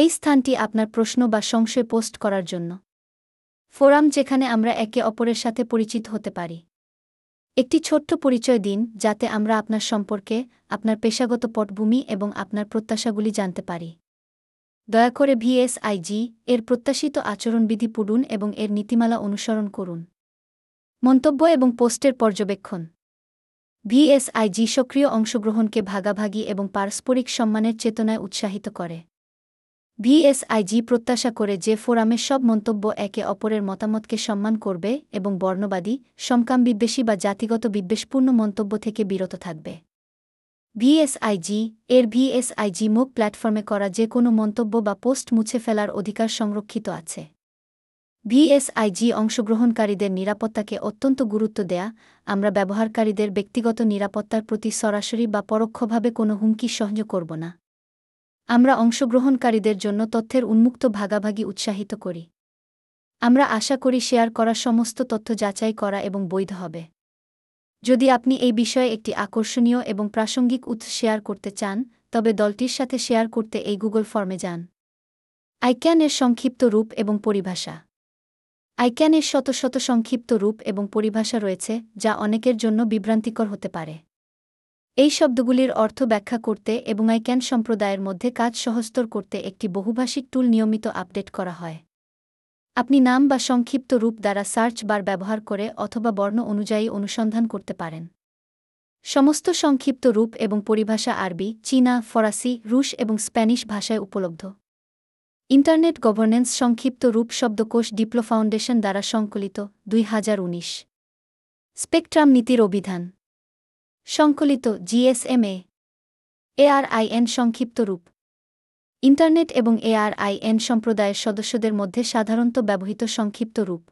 এই স্থানটি আপনার প্রশ্ন বা সংশয় পোস্ট করার জন্য। ফোরাম যেখানে আমরা একে অপরের সাথে পরিচিত হতে পারি। একটি ছোট্ট পরিচয় দিন, যাতে আমরা আপনার সম্পর্কে, আপনার পেশাগত পটভূমি এবং আপনার প্রত্যাশাগুলি জানতে পারি। দয়া করে ভিএসআইজি, এর প্রত্যাশিত আচরণবিধি পড়ুন এবং এর নীতিমালা অনুসরণ করুন। মন্তব্য এবং পোস্টের পর্যবেক্ষণ। ভিএসআইজি সক্রিয় অংশগ্রহণকে ভাগাভাগি এবং পারস্পরিক সম্মানের চেতনায় উৎসাহিত করে। ভিএসআইজি প্রত্যাশা করে যে ফোরামে সব মন্তব্য একে অপরের মতামতকে সম্মান করবে এবং বর্ণবাদী, সমকাম বিদ্বেষী বা জাতিগত বিদ্বেষপূর্ণ মন্তব্য থেকে বিরত থাকবে। ভিএসআইজি, এর ভিএসআইজি মুখ প্ল্যাটফর্মে করা যে কোনো মন্তব্য বা পোস্ট মুছে ফেলার অধিকার সংরক্ষিত আছে। ভিএসআইজি অংশগ্রহণকারীদের নিরাপত্তাকে অত্যন্ত গুরুত্ব দেয়া, আমরা ব্যবহারকারীদের ব্যক্তিগত নিরাপত্তার প্রতি সরাসরি বা পরোক্ষভাবে কোনো হুমকি সহ্য করব না। আমরা অংশগ্রহণকারীদের জন্য তথ্যের উন্মুক্ত ভাগাভাগি উৎসাহিত করি। আমরা আশা করি শেয়ার করা সমস্ত তথ্য যাচাই করা এবং বৈধ হবে। যদি আপনি এই বিষয়ে একটি আকর্ষণীয় এবং প্রাসঙ্গিক উৎস শেয়ার করতে চান, তবে দলটির সাথে শেয়ার করতে এই গুগল ফর্মে যান। আইক্যান এর সংক্ষিপ্ত রূপ এবং পরিভাষা। আইক্যান এর শত শত সংক্ষিপ্ত রূপ এবং পরিভাষা রয়েছে, যা অনেকের জন্য বিভ্রান্তিকর হতে পারে। এই শব্দগুলির অর্থ ব্যাখ্যা করতে এবং আইক্যান সম্প্রদায়ের মধ্যে কাজ সহস্তর করতে একটি বহুভাষিক টুল নিয়মিত আপডেট করা হয়। আপনি নাম বা সংক্ষিপ্ত রূপ দ্বারা সার্চ বার ব্যবহার করে অথবা বর্ণ অনুযায়ী অনুসন্ধান করতে পারেন। সমস্ত সংক্ষিপ্ত রূপ এবং পরিভাষা আরবি, চীনা, ফরাসি, রুশ এবং স্প্যানিশ ভাষায় উপলব্ধ। ইন্টারনেট গভর্নেন্স সংক্ষিপ্ত রূপ শব্দকোষ ডিপ্লো ফাউন্ডেশন দ্বারা সংকলিত দুই হাজার উনিশ। স্পেকট্রাম নীতির অভিধান। সংকলিত জিএসএমএ এআরআইএন সংক্ষিপ্ত রূপ। ইন্টারনেট এবং এআরআইএন সম্প্রদায়ের সদস্যদের মধ্যে সাধারণত ব্যবহৃত সংক্ষিপ্ত রূপ।